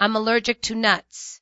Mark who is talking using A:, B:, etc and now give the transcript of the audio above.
A: I'm allergic to nuts.